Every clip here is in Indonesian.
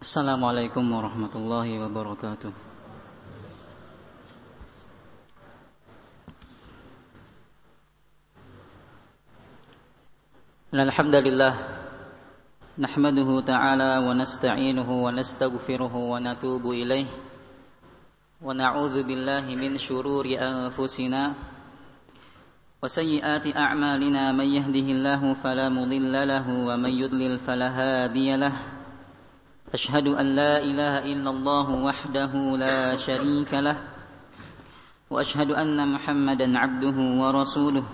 السلام عليكم ورحمة الله وبركاته الحمد لله نحمده تعالى ونستعينه ونستغفره ونتوب إليه ونعوذ بالله من شرور أنفسنا وسيئات أعمالنا من يهده الله فلا مضل له ومن يضلل فلا هادي له أشهد أن لا إله إلا الله وحده لا شريك له وأشهد أن محمدا عبده ورسوله.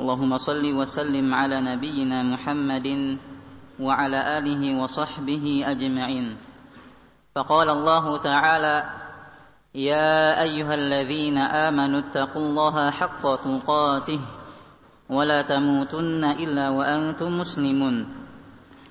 اللهم صل وسلم على نبينا محمد وعلى آله وصحبه أجمعين. فقال الله تعالى يا أيها الذين آمنوا اتقوا الله حق تقاته ولا تموتن إلا وأنتم مسلمون.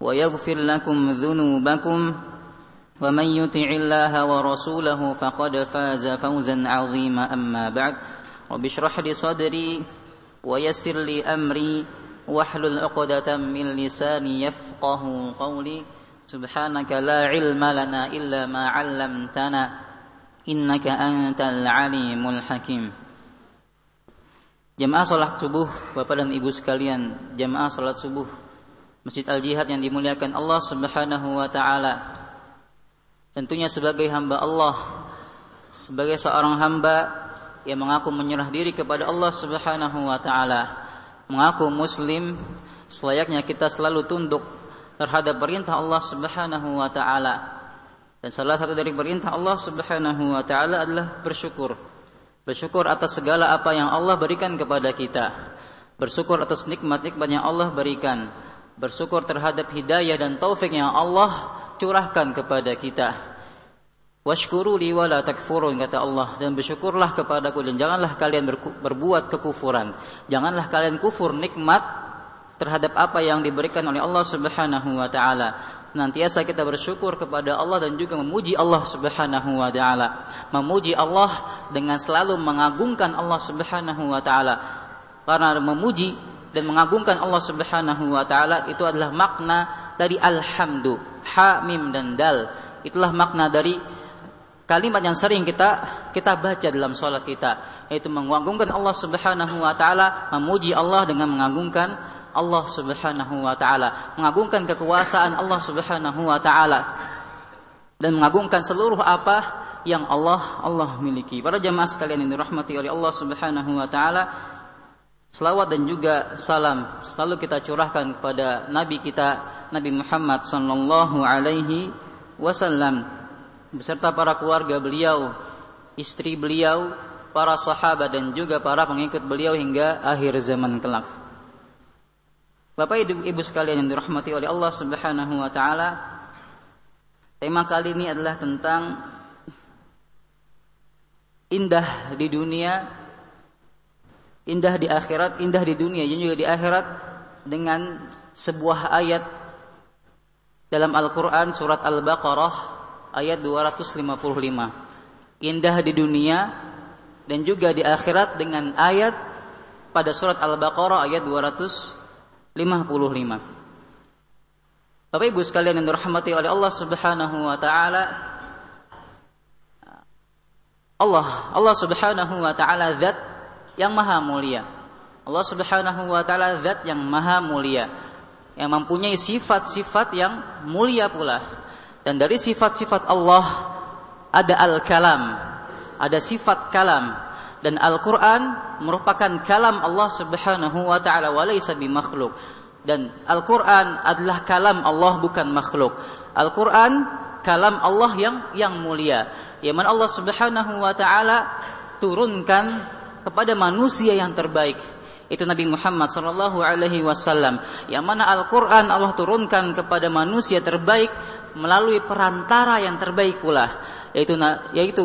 ويغفر لكم ذنوبكم ومن يطع الله ورسوله فقد فاز فوزا عظيما أما بعد. رب اشرح لي صدري ويسر لي أمري واحلل عقدة من لساني يفقه قولي. سبحانك لا علم لنا إلا ما علمتنا إنك أنت العليم الحكيم. Jamaah salat subuh Bapak dan Ibu sekalian Jamaah salat subuh. Masjid Al-Jihad yang dimuliakan Allah Subhanahu wa taala. Tentunya sebagai hamba Allah, sebagai seorang hamba yang mengaku menyerah diri kepada Allah Subhanahu wa taala, mengaku muslim, selayaknya kita selalu tunduk terhadap perintah Allah Subhanahu wa taala. Dan salah satu dari perintah Allah Subhanahu wa taala adalah bersyukur. Bersyukur atas segala apa yang Allah berikan kepada kita. Bersyukur atas nikmat-nikmat yang Allah berikan bersyukur terhadap hidayah dan taufik yang Allah curahkan kepada kita. Washkuru li takfurun kata Allah dan bersyukurlah kepadaku dan janganlah kalian berbuat kekufuran. Janganlah kalian kufur nikmat terhadap apa yang diberikan oleh Allah Subhanahu wa taala. Senantiasa kita bersyukur kepada Allah dan juga memuji Allah Subhanahu wa taala. Memuji Allah dengan selalu mengagungkan Allah Subhanahu wa taala. Karena memuji dan mengagungkan Allah Subhanahu wa taala itu adalah makna dari alhamdu ha mim dan dal. Itulah makna dari kalimat yang sering kita kita baca dalam salat kita yaitu mengagungkan Allah Subhanahu wa taala memuji Allah dengan mengagungkan Allah Subhanahu wa taala mengagungkan kekuasaan Allah Subhanahu wa taala dan mengagungkan seluruh apa yang Allah Allah miliki. Para jamaah sekalian yang dirahmati oleh Allah Subhanahu wa taala Selawat dan juga salam selalu kita curahkan kepada Nabi kita Nabi Muhammad sallallahu alaihi wasallam beserta para keluarga beliau, istri beliau, para sahabat dan juga para pengikut beliau hingga akhir zaman kelak. Bapak Ibu, sekalian yang dirahmati oleh Allah Subhanahu wa taala, tema kali ini adalah tentang indah di dunia indah di akhirat, indah di dunia dan juga di akhirat dengan sebuah ayat dalam Al-Qur'an surat Al-Baqarah ayat 255. Indah di dunia dan juga di akhirat dengan ayat pada surat Al-Baqarah ayat 255. Bapak Ibu sekalian yang dirahmati oleh Allah Subhanahu wa taala Allah Allah Subhanahu wa taala zat yang maha mulia. Allah Subhanahu wa taala zat yang maha mulia yang mempunyai sifat-sifat yang mulia pula. Dan dari sifat-sifat Allah ada al-kalam, ada sifat kalam dan Al-Qur'an merupakan kalam Allah Subhanahu wa taala wa laysa bimakhluk. Dan Al-Qur'an adalah kalam Allah bukan makhluk. Al-Qur'an kalam Allah yang yang mulia. Yang mana Allah Subhanahu wa taala turunkan kepada manusia yang terbaik. Itu Nabi Muhammad sallallahu alaihi wasallam. Yang mana Al-Qur'an Allah turunkan kepada manusia terbaik melalui perantara yang terbaik pula. Yaitu yaitu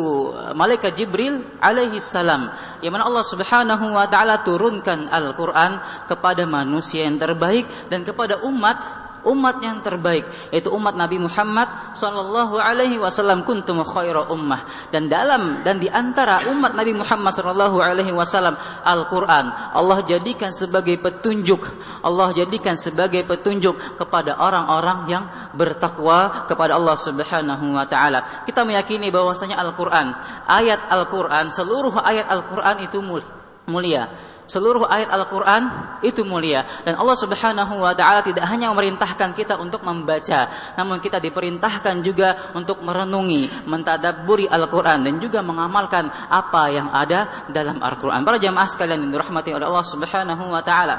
malaikat Jibril alaihi salam. Yang mana Allah Subhanahu wa taala turunkan Al-Qur'an kepada manusia yang terbaik dan kepada umat umat yang terbaik yaitu umat Nabi Muhammad sallallahu alaihi wasallam kuntum khaira ummah. Dan dalam dan di antara umat Nabi Muhammad sallallahu alaihi wasallam Al-Qur'an Allah jadikan sebagai petunjuk. Allah jadikan sebagai petunjuk kepada orang-orang yang bertakwa kepada Allah Subhanahu wa taala. Kita meyakini bahwasanya Al-Qur'an ayat Al-Qur'an seluruh ayat Al-Qur'an itu mulia Seluruh ayat Al-Quran itu mulia dan Allah Subhanahu Wa Taala tidak hanya memerintahkan kita untuk membaca, namun kita diperintahkan juga untuk merenungi, mentadaburi Al-Quran dan juga mengamalkan apa yang ada dalam Al-Quran. Para jamaah sekalian yang dirahmati oleh Allah Subhanahu Wa Taala,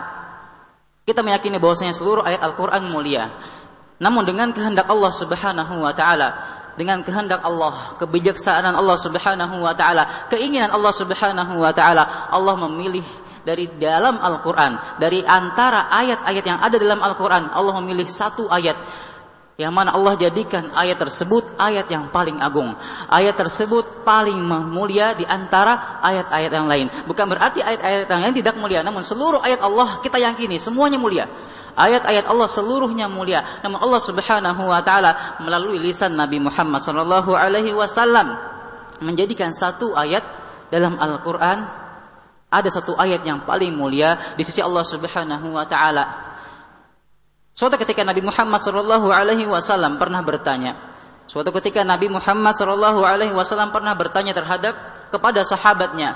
kita meyakini bahwasanya seluruh ayat Al-Quran mulia. Namun dengan kehendak Allah Subhanahu Wa Taala, dengan kehendak Allah, kebijaksanaan Allah Subhanahu wa taala, keinginan Allah Subhanahu wa taala, Allah memilih dari dalam Al-Quran, dari antara ayat-ayat yang ada dalam Al-Quran, Allah memilih satu ayat yang mana Allah jadikan ayat tersebut ayat yang paling agung. Ayat tersebut paling mulia di antara ayat-ayat yang lain. Bukan berarti ayat-ayat yang lain tidak mulia, namun seluruh ayat Allah kita yakini semuanya mulia. Ayat-ayat Allah seluruhnya mulia. Namun Allah Subhanahu wa taala melalui lisan Nabi Muhammad sallallahu alaihi wasallam menjadikan satu ayat dalam Al-Qur'an ada satu ayat yang paling mulia di sisi Allah Subhanahu wa taala. Suatu ketika Nabi Muhammad sallallahu alaihi wasallam pernah bertanya. Suatu ketika Nabi Muhammad sallallahu alaihi wasallam pernah bertanya terhadap kepada sahabatnya.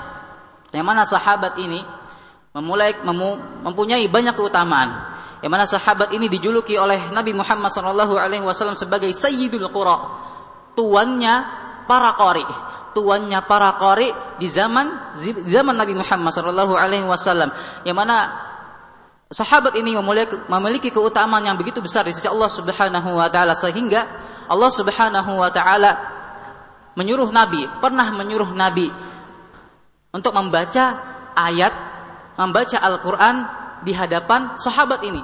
Yang mana sahabat ini memulai mempunyai banyak keutamaan. Yang mana sahabat ini dijuluki oleh Nabi Muhammad sallallahu alaihi wasallam sebagai Sayyidul Qura. Tuannya para qari tuannya para qari di zaman zaman Nabi Muhammad sallallahu alaihi wasallam. Yang mana sahabat ini memiliki keutamaan yang begitu besar di sisi Allah Subhanahu wa taala. Sehingga Allah Subhanahu wa taala menyuruh nabi pernah menyuruh nabi untuk membaca ayat membaca Al-Qur'an di hadapan sahabat ini.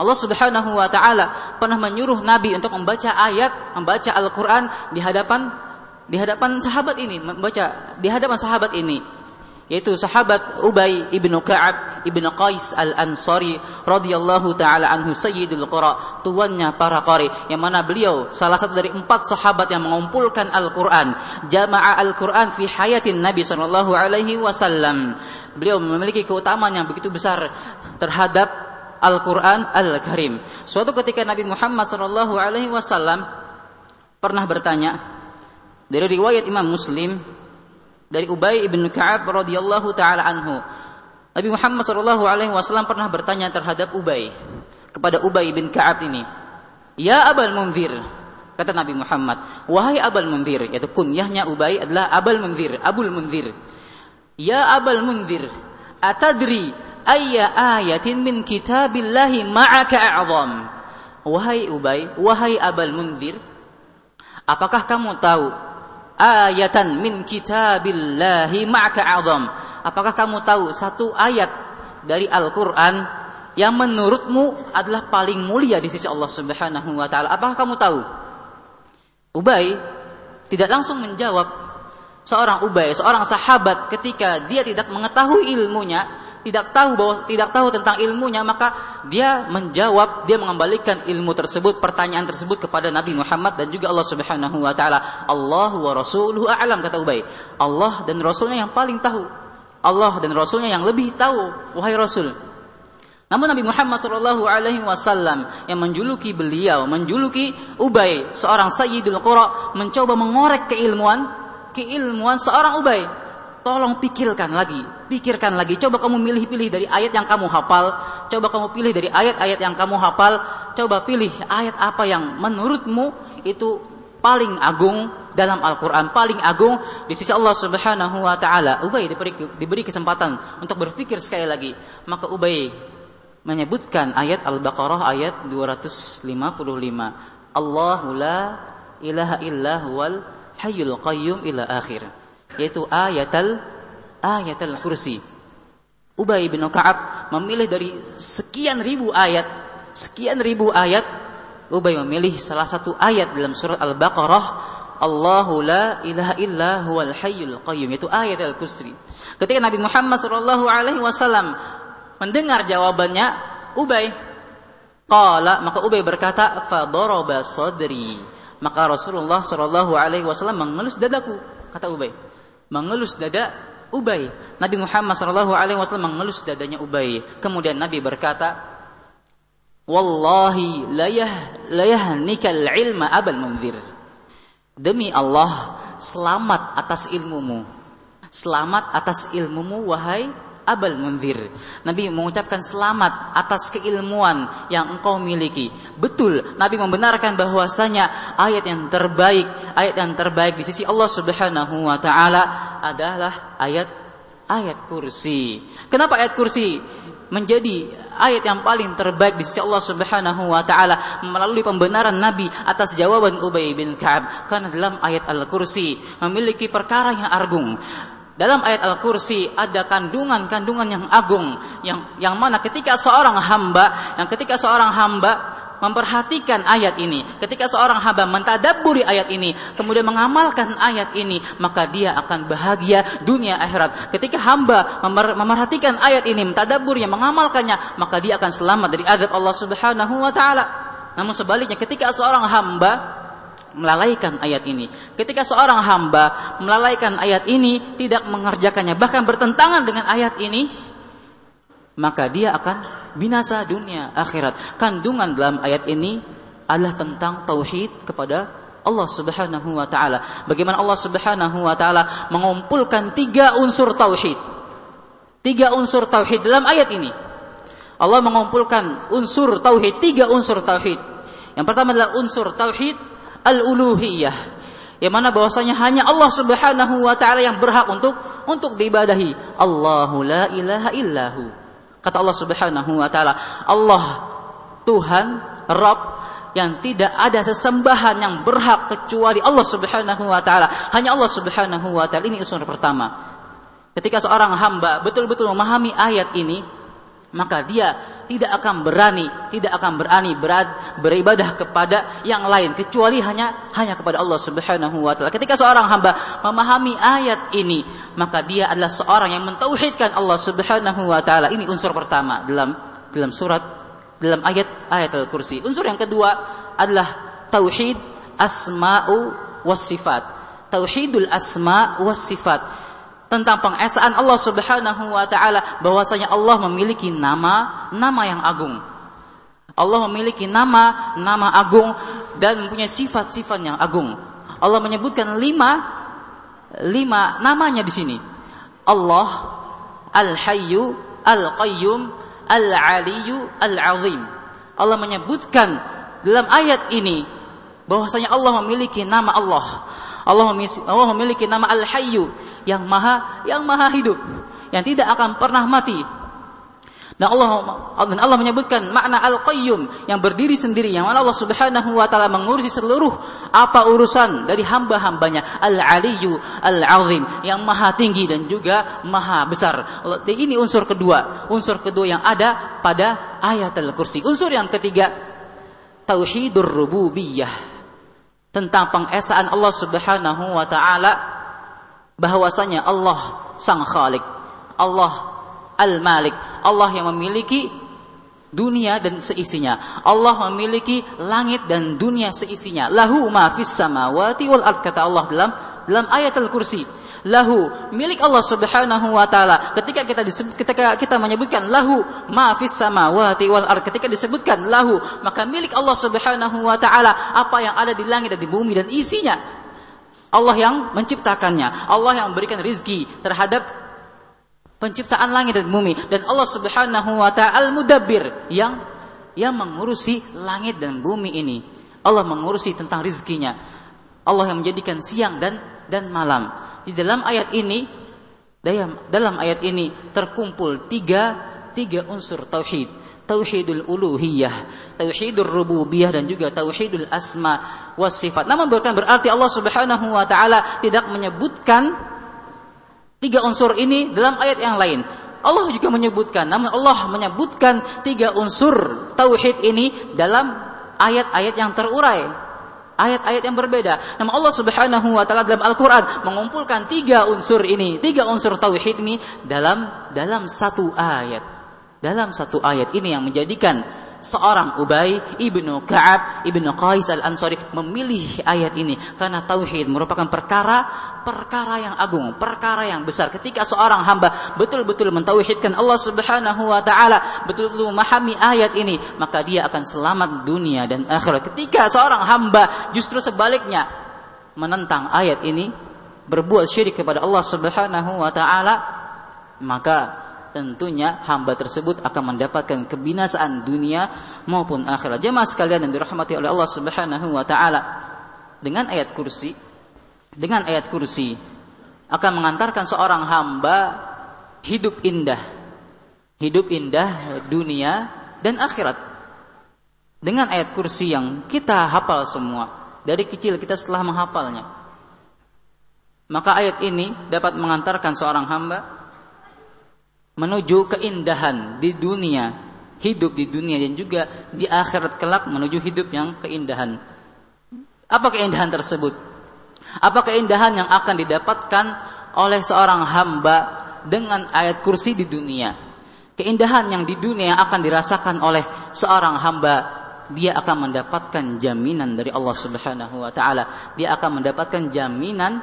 Allah Subhanahu wa taala pernah menyuruh nabi untuk membaca ayat membaca Al-Qur'an di hadapan di hadapan sahabat ini membaca di hadapan sahabat ini yaitu sahabat Ubay ibnu Ka'ab ibnu Qais al Ansari radhiyallahu taala anhu sayyidul qura tuannya para qari yang mana beliau salah satu dari empat sahabat yang mengumpulkan Al Quran jamaah Al Quran fi hayatin Nabi sallallahu alaihi wasallam. Beliau memiliki keutamaan yang begitu besar terhadap Al Quran Al Karim suatu ketika Nabi Muhammad sallallahu alaihi wasallam pernah bertanya dari riwayat Imam Muslim dari Ubay ibn Ka'ab radhiyallahu taala anhu. Nabi Muhammad sallallahu alaihi wasallam pernah bertanya terhadap Ubay kepada Ubay bin Ka'ab ini. Ya Abul Munzir, kata Nabi Muhammad, wahai Abul Munzir, yaitu kunyahnya Ubay adalah Abul Munzir, Abul Munzir. Ya Abul Munzir, atadri ayya ayatin min kitabillahi ma'aka a'zam? Wahai Ubay, wahai Abul Munzir, apakah kamu tahu ayatan min kitabillahi ma'aka azam. Apakah kamu tahu satu ayat dari Al-Qur'an yang menurutmu adalah paling mulia di sisi Allah Subhanahu wa taala? Apakah kamu tahu? Ubay tidak langsung menjawab. Seorang Ubay, seorang sahabat ketika dia tidak mengetahui ilmunya, tidak tahu bahwa tidak tahu tentang ilmunya maka dia menjawab dia mengembalikan ilmu tersebut pertanyaan tersebut kepada Nabi Muhammad dan juga Allah Subhanahu wa taala. Allahu wa rasuluhu a'lam kata Ubay. Allah dan rasulnya yang paling tahu. Allah dan rasulnya yang lebih tahu wahai rasul. Namun Nabi Muhammad sallallahu alaihi wasallam yang menjuluki beliau menjuluki Ubay seorang sayyidul qura mencoba mengorek keilmuan keilmuan seorang Ubay tolong pikirkan lagi, pikirkan lagi. Coba kamu milih-pilih dari ayat yang kamu hafal, coba kamu pilih dari ayat-ayat yang kamu hafal, coba pilih ayat apa yang menurutmu itu paling agung dalam Al-Qur'an, paling agung di sisi Allah Subhanahu wa taala. Ubay diberi, diberi kesempatan untuk berpikir sekali lagi. Maka Ubay menyebutkan ayat Al-Baqarah ayat 255. Allahu la ilaha illa huwal hayyul qayyum ila akhir yaitu ayatul ayatul kursi. Ubay bin Ka'ab memilih dari sekian ribu ayat, sekian ribu ayat, Ubay memilih salah satu ayat dalam surat Al-Baqarah, Allahu la ilaha illa huwal hayyul qayyum, yaitu ayat Al-Kusri. Ketika Nabi Muhammad sallallahu alaihi wasallam mendengar jawabannya, Ubay qala, maka Ubay berkata, "Fa daraba sadri." Maka Rasulullah sallallahu alaihi wasallam mengelus dadaku, kata Ubay. Mengelus dada Ubay. Nabi Muhammad sallallahu alaihi wasallam mengelus dadanya Ubay. Kemudian Nabi berkata, "Wallahi layah layahnikal ilma abal munzir." Demi Allah, selamat atas ilmumu. Selamat atas ilmumu wahai abal munzir. Nabi mengucapkan selamat atas keilmuan yang engkau miliki. Betul, Nabi membenarkan bahwasanya ayat yang terbaik, ayat yang terbaik di sisi Allah Subhanahu wa taala adalah ayat ayat kursi. Kenapa ayat kursi menjadi ayat yang paling terbaik di sisi Allah Subhanahu wa taala melalui pembenaran Nabi atas jawaban Ubay bin Ka'ab karena dalam ayat Al-Kursi memiliki perkara yang agung dalam ayat Al-Kursi ada kandungan-kandungan yang agung yang yang mana ketika seorang hamba, yang ketika seorang hamba memperhatikan ayat ini, ketika seorang hamba mentadaburi ayat ini, kemudian mengamalkan ayat ini, maka dia akan bahagia dunia akhirat. Ketika hamba memperhatikan ayat ini, mentadaburnya, mengamalkannya, maka dia akan selamat dari azab Allah Subhanahu wa taala. Namun sebaliknya ketika seorang hamba melalaikan ayat ini. Ketika seorang hamba melalaikan ayat ini, tidak mengerjakannya, bahkan bertentangan dengan ayat ini, maka dia akan binasa dunia akhirat. Kandungan dalam ayat ini adalah tentang tauhid kepada Allah Subhanahu wa taala. Bagaimana Allah Subhanahu wa taala mengumpulkan tiga unsur tauhid. Tiga unsur tauhid dalam ayat ini. Allah mengumpulkan unsur tauhid, tiga unsur tauhid. Yang pertama adalah unsur tauhid al-uluhiyah yang mana bahwasanya hanya Allah Subhanahu wa taala yang berhak untuk untuk diibadahi. Allahu la ilaha illahu. Kata Allah Subhanahu wa taala, Allah Tuhan, Rabb yang tidak ada sesembahan yang berhak kecuali Allah Subhanahu wa taala. Hanya Allah Subhanahu wa taala. Ini unsur pertama. Ketika seorang hamba betul-betul memahami ayat ini, maka dia tidak akan berani, tidak akan berani berad, beribadah kepada yang lain kecuali hanya hanya kepada Allah Subhanahu wa taala. Ketika seorang hamba memahami ayat ini, maka dia adalah seorang yang mentauhidkan Allah Subhanahu wa taala. Ini unsur pertama dalam dalam surat dalam ayat ayat Al-Kursi. Unsur yang kedua adalah tauhid asma'u was sifat. Tauhidul asma was sifat tentang pengesaan Allah Subhanahu wa taala bahwasanya Allah memiliki nama nama yang agung. Allah memiliki nama nama agung dan mempunyai sifat-sifat yang agung. Allah menyebutkan lima lima namanya di sini. Allah Al-Hayyu Al-Qayyum Al-Aliyyu Al-Azim. Allah menyebutkan dalam ayat ini bahwasanya Allah memiliki nama Allah. Allah memiliki nama Al-Hayyu yang maha yang maha hidup yang tidak akan pernah mati dan Allah dan Allah menyebutkan makna al-qayyum yang berdiri sendiri yang mana Allah Subhanahu wa taala mengurusi seluruh apa urusan dari hamba-hambanya al-aliyyu al-azim yang maha tinggi dan juga maha besar. Ini unsur kedua, unsur kedua yang ada pada ayat al-kursi. Unsur yang ketiga tauhidur rububiyah tentang pengesaan Allah Subhanahu wa taala bahwasanya Allah Sang Khalik, Allah Al-Malik, Allah yang memiliki dunia dan seisinya. Allah memiliki langit dan dunia seisinya. Lahu ma fis samawati wal ard kata Allah dalam dalam ayat Al-Kursi. Lahu milik Allah Subhanahu wa taala. Ketika kita disebut, ketika kita menyebutkan lahu ma fis samawati wal ard ketika disebutkan lahu maka milik Allah Subhanahu wa taala apa yang ada di langit dan di bumi dan isinya Allah yang menciptakannya, Allah yang memberikan rizki terhadap penciptaan langit dan bumi dan Allah Subhanahu wa taala al-mudabbir yang yang mengurusi langit dan bumi ini. Allah mengurusi tentang rizkinya. Allah yang menjadikan siang dan dan malam. Di dalam ayat ini dalam ayat ini terkumpul tiga tiga unsur tauhid tauhidul uluhiyah, tauhidur rububiyah dan juga tauhidul asma was sifat. Namun bukan berarti Allah Subhanahu wa taala tidak menyebutkan tiga unsur ini dalam ayat yang lain. Allah juga menyebutkan. Namun Allah menyebutkan tiga unsur tauhid ini dalam ayat-ayat yang terurai. Ayat-ayat yang berbeda. Namun Allah Subhanahu wa taala dalam Al-Qur'an mengumpulkan tiga unsur ini, tiga unsur tauhid ini dalam dalam satu ayat. Dalam satu ayat ini yang menjadikan seorang Ubay ibnu Ka'ab ibnu Qais al Ansari memilih ayat ini karena tauhid merupakan perkara perkara yang agung, perkara yang besar. Ketika seorang hamba betul-betul mentauhidkan Allah Subhanahu wa taala, betul-betul memahami ayat ini, maka dia akan selamat dunia dan akhirat. Ketika seorang hamba justru sebaliknya menentang ayat ini, berbuat syirik kepada Allah Subhanahu wa taala, maka tentunya hamba tersebut akan mendapatkan kebinasaan dunia maupun akhirat. Jemaah sekalian yang dirahmati oleh Allah Subhanahu wa taala, dengan ayat kursi, dengan ayat kursi akan mengantarkan seorang hamba hidup indah. Hidup indah dunia dan akhirat. Dengan ayat kursi yang kita hafal semua. Dari kecil kita setelah menghafalnya. Maka ayat ini dapat mengantarkan seorang hamba menuju keindahan di dunia, hidup di dunia dan juga di akhirat kelak menuju hidup yang keindahan. Apa keindahan tersebut? Apa keindahan yang akan didapatkan oleh seorang hamba dengan ayat kursi di dunia? Keindahan yang di dunia yang akan dirasakan oleh seorang hamba dia akan mendapatkan jaminan dari Allah Subhanahu wa taala. Dia akan mendapatkan jaminan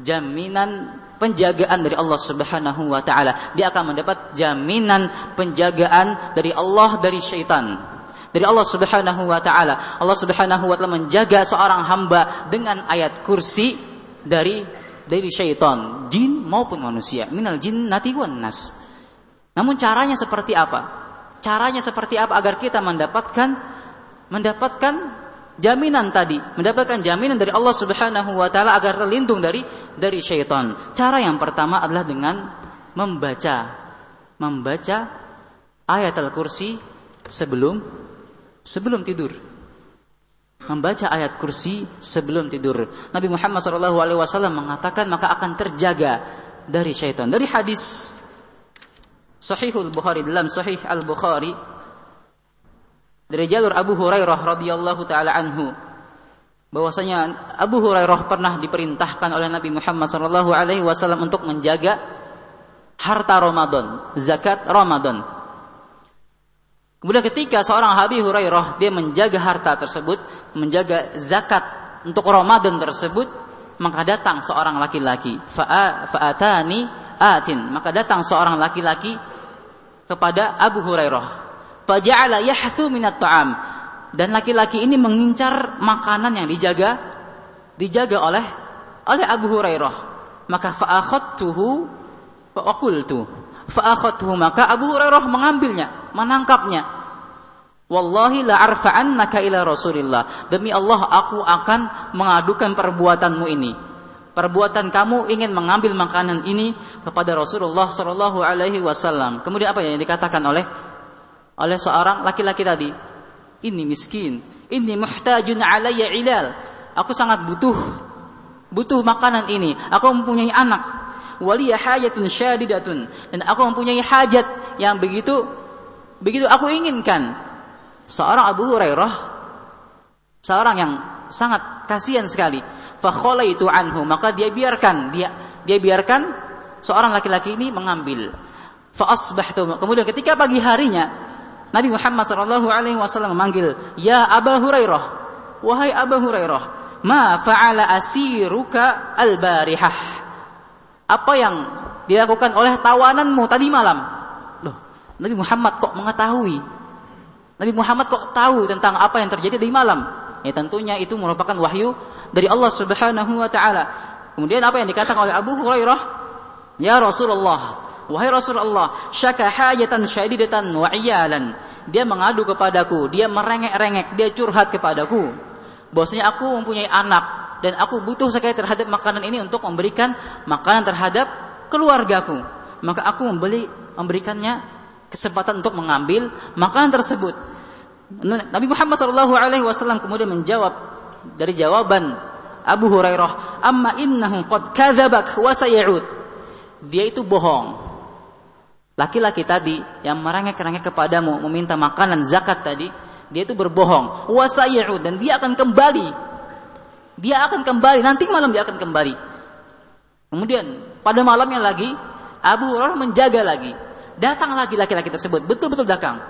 jaminan penjagaan dari Allah Subhanahu wa taala. Dia akan mendapat jaminan penjagaan dari Allah dari syaitan. Dari Allah Subhanahu wa taala. Allah Subhanahu wa taala menjaga seorang hamba dengan ayat kursi dari dari syaitan, jin maupun manusia. Minal jinnati wan nas. Namun caranya seperti apa? Caranya seperti apa agar kita mendapatkan mendapatkan jaminan tadi, mendapatkan jaminan dari Allah Subhanahu wa taala agar terlindung dari dari syaitan. Cara yang pertama adalah dengan membaca membaca ayat Al-Kursi sebelum sebelum tidur. Membaca ayat kursi sebelum tidur. Nabi Muhammad SAW mengatakan maka akan terjaga dari syaitan. Dari hadis Sahihul Bukhari dalam Sahih Al Bukhari dari jalur Abu Hurairah radhiyallahu taala anhu. Bahwasanya Abu Hurairah pernah diperintahkan oleh Nabi Muhammad sallallahu alaihi wasallam untuk menjaga harta Ramadan, zakat Ramadan. Kemudian ketika seorang Habib Hurairah dia menjaga harta tersebut, menjaga zakat untuk Ramadan tersebut, maka datang seorang laki-laki, fa'atani atin, maka datang seorang laki-laki kepada Abu Hurairah Faja'ala yahthu minat ta'am. Dan laki-laki ini mengincar makanan yang dijaga dijaga oleh oleh Abu Hurairah. Maka fa'akhadtuhu fa'aqultu. Fa'akhadtuhu maka Abu Hurairah mengambilnya, menangkapnya. Wallahi la arfa'annaka ila Rasulillah. Demi Allah aku akan mengadukan perbuatanmu ini. Perbuatan kamu ingin mengambil makanan ini kepada Rasulullah sallallahu alaihi wasallam. Kemudian apa yang dikatakan oleh oleh seorang laki-laki tadi. Ini miskin, ini muhtajun alayya ilal. Aku sangat butuh butuh makanan ini. Aku mempunyai anak. Waliya hajatun syadidatun dan aku mempunyai hajat yang begitu begitu aku inginkan. Seorang Abu Hurairah seorang yang sangat kasihan sekali. Fa itu anhu, maka dia biarkan dia dia biarkan seorang laki-laki ini mengambil. Fa asbahtu. Kemudian ketika pagi harinya Nabi Muhammad sallallahu alaihi wasallam memanggil, "Ya Abu Hurairah, wahai Abu Hurairah, ma fa'ala asiruka al-barihah?" Apa yang dilakukan oleh tawananmu tadi malam? Loh, Nabi Muhammad kok mengetahui? Nabi Muhammad kok tahu tentang apa yang terjadi di malam? Ya tentunya itu merupakan wahyu dari Allah Subhanahu wa taala. Kemudian apa yang dikatakan oleh Abu Hurairah? Ya Rasulullah, Wahai Rasulullah, syaka hajatan syadidatan wa iyalan. Dia mengadu kepadaku, dia merengek-rengek, dia curhat kepadaku. Bahwasanya aku mempunyai anak dan aku butuh sekali terhadap makanan ini untuk memberikan makanan terhadap keluargaku. Maka aku membeli memberikannya kesempatan untuk mengambil makanan tersebut. Nabi Muhammad sallallahu alaihi wasallam kemudian menjawab dari jawaban Abu Hurairah, "Amma innahu qad kadzabak wa sayud." Dia itu bohong Laki-laki tadi yang merengek-rengek kepadamu meminta makanan zakat tadi, dia itu berbohong. Wasayu dan dia akan kembali. Dia akan kembali, nanti malam dia akan kembali. Kemudian pada malamnya lagi Abu Hurairah menjaga lagi. Datang lagi laki-laki tersebut, betul-betul datang.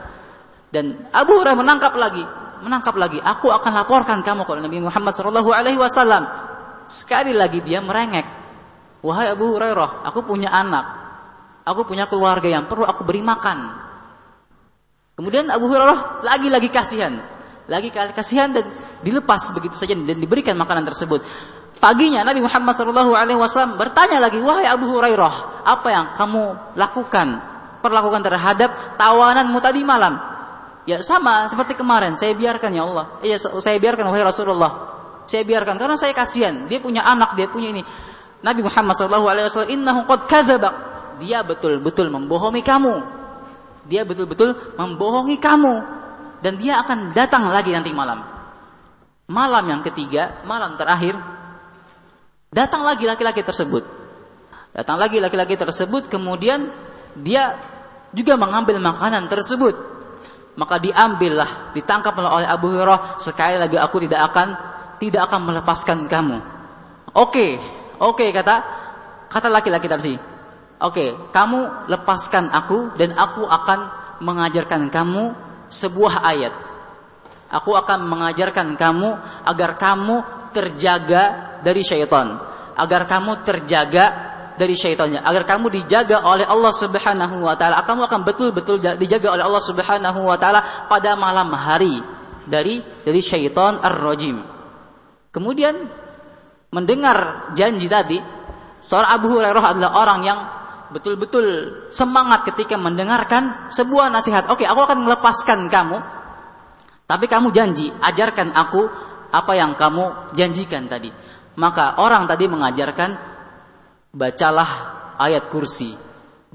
Dan Abu Hurairah menangkap lagi, menangkap lagi. Aku akan laporkan kamu kepada Nabi Muhammad sallallahu alaihi wasallam. Sekali lagi dia merengek. Wahai Abu Hurairah, aku punya anak. Aku punya keluarga yang perlu aku beri makan. Kemudian Abu Hurairah lagi-lagi kasihan. Lagi kasihan dan dilepas begitu saja dan diberikan makanan tersebut. Paginya Nabi Muhammad SAW bertanya lagi, wahai Abu Hurairah, apa yang kamu lakukan, perlakukan terhadap tawananmu tadi malam? Ya sama seperti kemarin, saya biarkan ya Allah. Iya, saya biarkan wahai Rasulullah. Saya biarkan karena saya kasihan. Dia punya anak, dia punya ini. Nabi Muhammad SAW, innahu qad kadzaba dia betul-betul membohongi kamu. Dia betul-betul membohongi kamu dan dia akan datang lagi nanti malam. Malam yang ketiga, malam terakhir, datang lagi laki-laki tersebut. Datang lagi laki-laki tersebut, kemudian dia juga mengambil makanan tersebut. Maka diambillah, ditangkap oleh Abu Hurairah. Sekali lagi aku tidak akan tidak akan melepaskan kamu. Oke, oke kata kata laki-laki tadi. Oke, okay, kamu lepaskan aku dan aku akan mengajarkan kamu sebuah ayat. Aku akan mengajarkan kamu agar kamu terjaga dari syaitan, agar kamu terjaga dari syaitannya, agar kamu dijaga oleh Allah Subhanahu wa taala. Kamu akan betul-betul dijaga oleh Allah Subhanahu wa taala pada malam hari dari dari syaitan ar-rajim. Kemudian mendengar janji tadi, seorang Abu Hurairah adalah orang yang betul-betul semangat ketika mendengarkan sebuah nasihat. Oke, aku akan melepaskan kamu. Tapi kamu janji, ajarkan aku apa yang kamu janjikan tadi. Maka orang tadi mengajarkan bacalah ayat kursi.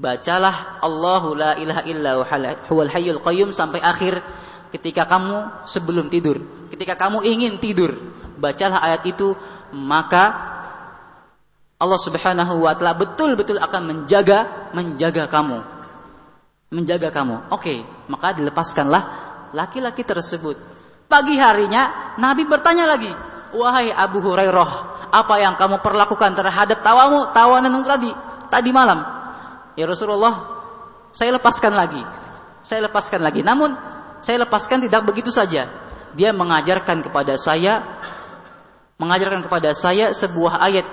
Bacalah Allahu la ilaha illa huwal hayyul qayyum sampai akhir ketika kamu sebelum tidur. Ketika kamu ingin tidur, bacalah ayat itu maka Allah Subhanahu wa taala betul-betul akan menjaga menjaga kamu. Menjaga kamu. Oke, maka dilepaskanlah laki-laki tersebut. Pagi harinya Nabi bertanya lagi, "Wahai Abu Hurairah, apa yang kamu perlakukan terhadap tawamu, tawanan tadi, tadi malam?" Ya Rasulullah, saya lepaskan lagi. Saya lepaskan lagi. Namun saya lepaskan tidak begitu saja. Dia mengajarkan kepada saya mengajarkan kepada saya sebuah ayat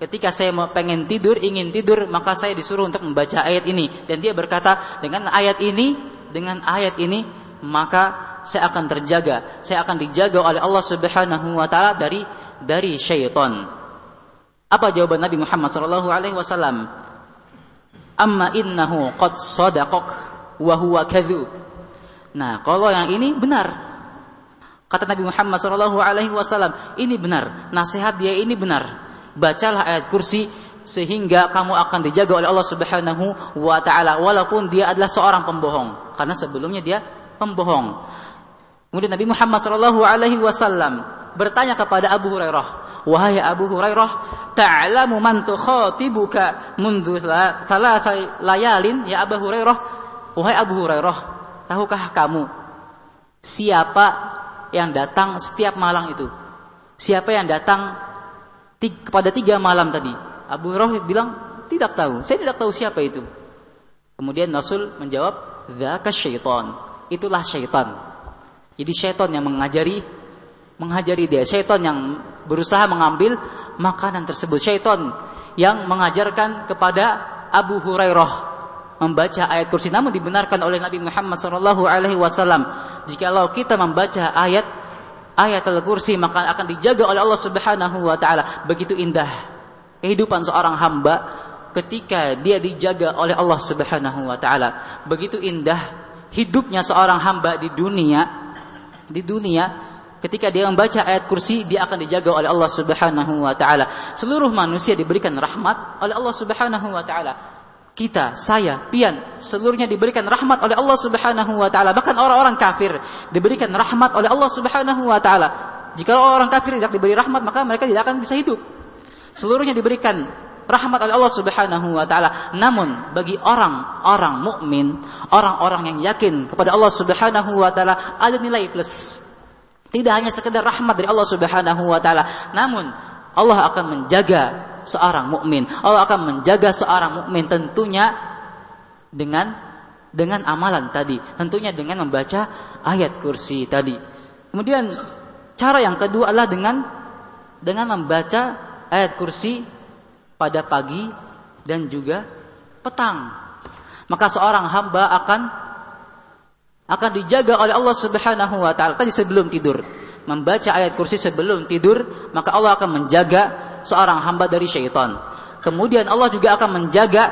Ketika saya pengen tidur, ingin tidur, maka saya disuruh untuk membaca ayat ini. Dan dia berkata, dengan ayat ini, dengan ayat ini, maka saya akan terjaga. Saya akan dijaga oleh Allah Subhanahu wa taala dari dari syaitan. Apa jawaban Nabi Muhammad sallallahu alaihi wasallam? Amma innahu qad sadaqak wa huwa kadzub. Nah, kalau yang ini benar. Kata Nabi Muhammad sallallahu alaihi wasallam, ini benar. Nasihat dia ini benar bacalah ayat kursi sehingga kamu akan dijaga oleh Allah Subhanahu wa taala walaupun dia adalah seorang pembohong karena sebelumnya dia pembohong. Kemudian Nabi Muhammad sallallahu alaihi wasallam bertanya kepada Abu Hurairah, "Wahai Abu Hurairah, ta'lamu man tukhatibuka mundu thalatha layalin ya Abu Hurairah?" Wahai Abu Hurairah, tahukah kamu siapa yang datang setiap malam itu? Siapa yang datang kepada tiga malam tadi. Abu Hurairah bilang, tidak tahu. Saya tidak tahu siapa itu. Kemudian Rasul menjawab, Dzaka syaitan. Itulah syaitan. Jadi syaitan yang mengajari mengajari dia. Syaitan yang berusaha mengambil makanan tersebut. Syaitan yang mengajarkan kepada Abu Hurairah membaca ayat kursi namun dibenarkan oleh Nabi Muhammad SAW wasallam jikalau kita membaca ayat ayat al-kursi maka akan dijaga oleh Allah Subhanahu wa taala. Begitu indah kehidupan seorang hamba ketika dia dijaga oleh Allah Subhanahu wa taala. Begitu indah hidupnya seorang hamba di dunia di dunia ketika dia membaca ayat kursi dia akan dijaga oleh Allah Subhanahu wa taala. Seluruh manusia diberikan rahmat oleh Allah Subhanahu wa taala kita, saya, pian, seluruhnya diberikan rahmat oleh Allah Subhanahu wa taala. Bahkan orang-orang kafir diberikan rahmat oleh Allah Subhanahu wa taala. Jika orang kafir tidak diberi rahmat, maka mereka tidak akan bisa hidup. Seluruhnya diberikan rahmat oleh Allah Subhanahu wa taala. Namun bagi orang-orang mukmin, orang-orang yang yakin kepada Allah Subhanahu wa taala ada nilai plus. Tidak hanya sekedar rahmat dari Allah Subhanahu wa taala, namun Allah akan menjaga seorang mukmin. Allah akan menjaga seorang mukmin tentunya dengan dengan amalan tadi, tentunya dengan membaca ayat kursi tadi. Kemudian cara yang kedua adalah dengan dengan membaca ayat kursi pada pagi dan juga petang. Maka seorang hamba akan akan dijaga oleh Allah Subhanahu wa taala tadi sebelum tidur. Membaca ayat kursi sebelum tidur, maka Allah akan menjaga seorang hamba dari syaitan. Kemudian Allah juga akan menjaga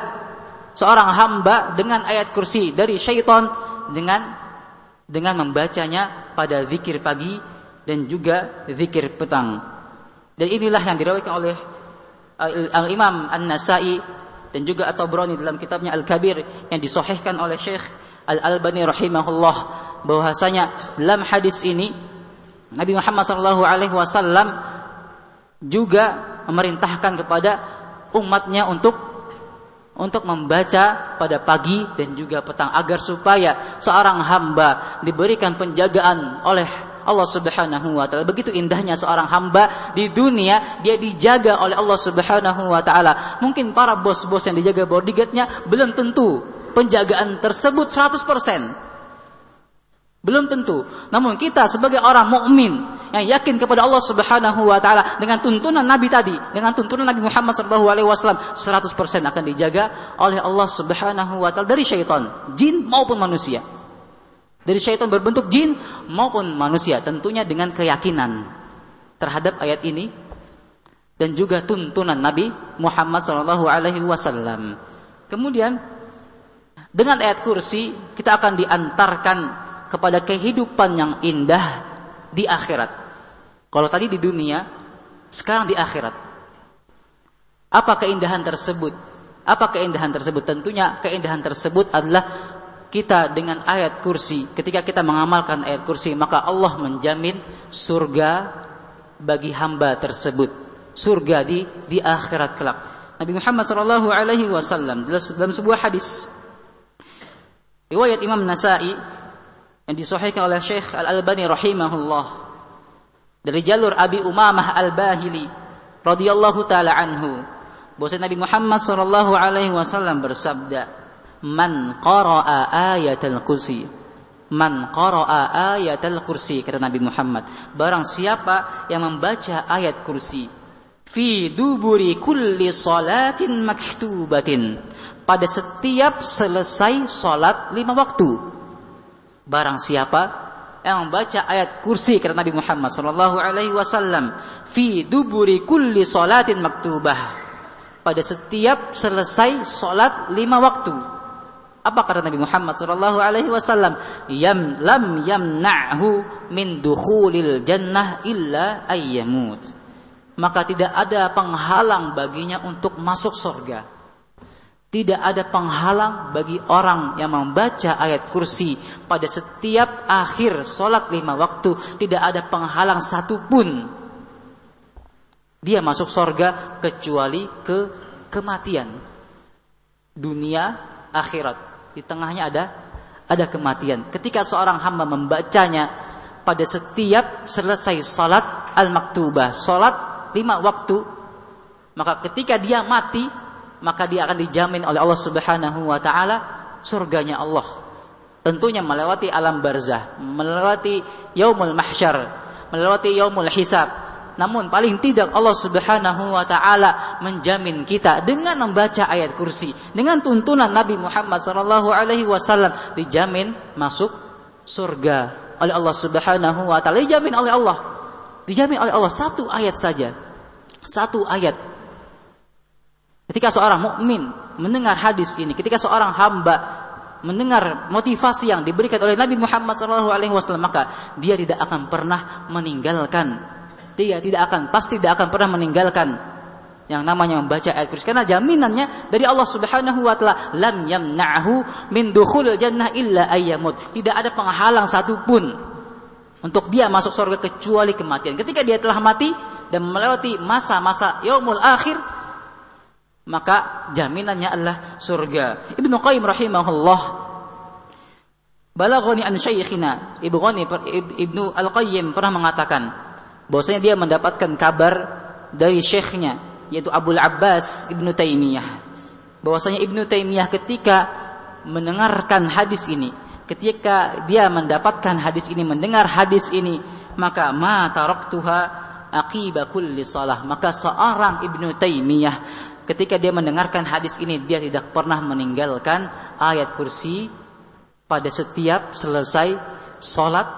seorang hamba dengan ayat kursi dari syaitan dengan dengan membacanya pada zikir pagi dan juga zikir petang. Dan inilah yang diriwayatkan oleh Al-Imam An-Nasai dan juga At-Tabrani dalam kitabnya Al-Kabir yang disahihkan oleh Syekh Al-Albani rahimahullah bahwasanya dalam hadis ini Nabi Muhammad sallallahu alaihi wasallam juga memerintahkan kepada umatnya untuk untuk membaca pada pagi dan juga petang agar supaya seorang hamba diberikan penjagaan oleh Allah Subhanahu wa taala. Begitu indahnya seorang hamba di dunia dia dijaga oleh Allah Subhanahu wa taala. Mungkin para bos-bos yang dijaga bodyguardnya belum tentu penjagaan tersebut 100%. Belum tentu. Namun kita sebagai orang mukmin yang yakin kepada Allah Subhanahu wa taala dengan tuntunan Nabi tadi, dengan tuntunan Nabi Muhammad sallallahu alaihi wasallam 100% akan dijaga oleh Allah Subhanahu wa taala dari syaitan, jin maupun manusia dari syaitan berbentuk jin maupun manusia tentunya dengan keyakinan terhadap ayat ini dan juga tuntunan Nabi Muhammad sallallahu alaihi wasallam. Kemudian dengan ayat kursi kita akan diantarkan kepada kehidupan yang indah di akhirat. Kalau tadi di dunia, sekarang di akhirat. Apa keindahan tersebut? Apa keindahan tersebut? Tentunya keindahan tersebut adalah kita dengan ayat kursi, ketika kita mengamalkan ayat kursi, maka Allah menjamin surga bagi hamba tersebut. Surga di di akhirat kelak. Nabi Muhammad sallallahu alaihi wasallam dalam sebuah hadis riwayat Imam Nasai yang disahihkan oleh Syekh Al-Albani rahimahullah dari jalur Abi Umamah Al-Bahili radhiyallahu taala anhu bahwa Nabi Muhammad sallallahu alaihi wasallam bersabda man qara'a ayatul kursi man qara'a ayatul kursi kata Nabi Muhammad. Barang siapa yang membaca ayat kursi fi duburi kulli salatin maktubatin pada setiap selesai salat lima waktu barang siapa yang membaca ayat kursi kata Nabi Muhammad sallallahu alaihi wasallam fi duburi kulli salatin maktubah pada setiap selesai salat lima waktu apa kata Nabi Muhammad sallallahu alaihi wasallam? Yam lam yamna'hu min dukhulil jannah illa ayyamut. Maka tidak ada penghalang baginya untuk masuk surga. Tidak ada penghalang bagi orang yang membaca ayat kursi pada setiap akhir solat lima waktu. Tidak ada penghalang satupun. Dia masuk surga kecuali ke kematian. Dunia akhirat di tengahnya ada ada kematian. Ketika seorang hamba membacanya pada setiap selesai salat al-maktubah, salat lima waktu, maka ketika dia mati, maka dia akan dijamin oleh Allah Subhanahu wa taala surganya Allah. Tentunya melewati alam barzah, melewati yaumul mahsyar, melewati yaumul hisab, namun paling tidak Allah Subhanahu wa taala menjamin kita dengan membaca ayat kursi, dengan tuntunan Nabi Muhammad sallallahu alaihi wasallam dijamin masuk surga oleh Allah Subhanahu wa taala. Dijamin oleh Allah. Dijamin oleh Allah satu ayat saja. Satu ayat. Ketika seorang mukmin mendengar hadis ini, ketika seorang hamba mendengar motivasi yang diberikan oleh Nabi Muhammad SAW maka dia tidak akan pernah meninggalkan dia tidak akan pasti tidak akan pernah meninggalkan yang namanya membaca ayat kursi. Karena jaminannya dari Allah Subhanahu wa taala lam yamna'hu min dukhulil jannah illa ayyamut tidak ada penghalang satupun untuk dia masuk surga kecuali kematian. Ketika dia telah mati dan melewati masa-masa yaumul akhir maka jaminannya adalah surga. Ibnu Qayyim rahimahullah Balaghani an syaikhina. Ibnu Ibnu Al-Qayyim pernah mengatakan bahwasanya dia mendapatkan kabar dari syekhnya yaitu Abdul Abbas Ibnu Taimiyah. Bahwasanya Ibnu Taimiyah ketika mendengarkan hadis ini ketika dia mendapatkan hadis ini mendengar hadis ini maka ma taraktuha aqiba kulli salah maka seorang Ibnu Taimiyah ketika dia mendengarkan hadis ini dia tidak pernah meninggalkan ayat kursi pada setiap selesai salat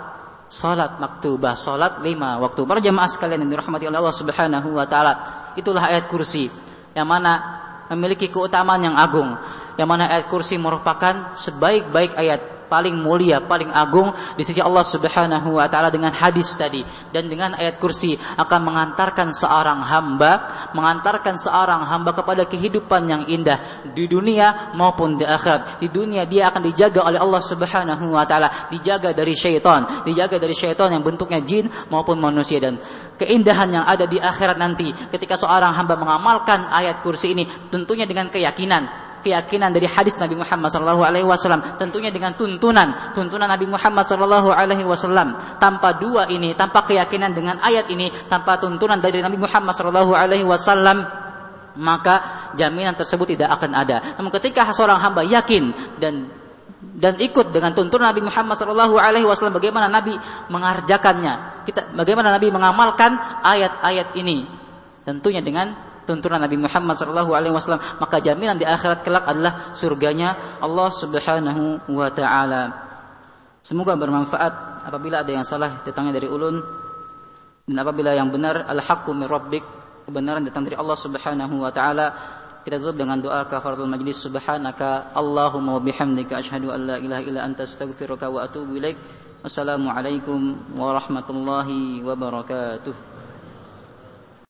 salat maktubah salat lima waktu. Para jemaah sekalian yang dirahmati oleh Allah Subhanahu wa taala itulah ayat kursi yang mana memiliki keutamaan yang agung yang mana ayat kursi merupakan sebaik-baik ayat paling mulia, paling agung di sisi Allah Subhanahu wa taala dengan hadis tadi dan dengan ayat kursi akan mengantarkan seorang hamba, mengantarkan seorang hamba kepada kehidupan yang indah di dunia maupun di akhirat. Di dunia dia akan dijaga oleh Allah Subhanahu wa taala, dijaga dari syaitan, dijaga dari syaitan yang bentuknya jin maupun manusia dan keindahan yang ada di akhirat nanti ketika seorang hamba mengamalkan ayat kursi ini tentunya dengan keyakinan keyakinan dari hadis Nabi Muhammad sallallahu alaihi wasallam tentunya dengan tuntunan tuntunan Nabi Muhammad sallallahu alaihi wasallam. Tanpa dua ini tanpa keyakinan dengan ayat ini tanpa tuntunan dari Nabi Muhammad sallallahu alaihi wasallam maka jaminan tersebut tidak akan ada. Namun ketika seorang hamba yakin dan dan ikut dengan tuntunan Nabi Muhammad sallallahu alaihi wasallam bagaimana Nabi mengerjakannya kita bagaimana Nabi mengamalkan ayat-ayat ini? Tentunya dengan tuntunan Nabi Muhammad sallallahu alaihi wasallam maka jaminan di akhirat kelak adalah surganya Allah Subhanahu wa taala. Semoga bermanfaat. Apabila ada yang salah datangnya dari ulun. Dan apabila yang benar al-haqqu min rabbik kebenaran datang dari Allah Subhanahu wa taala. Kita tutup dengan doa kafaratul majlis. Subhanaka Allahumma wa bihamdika asyhadu an la ilaha illa anta astaghfiruka wa atubu ilaik. Wassalamualaikum warahmatullahi wabarakatuh